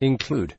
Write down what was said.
include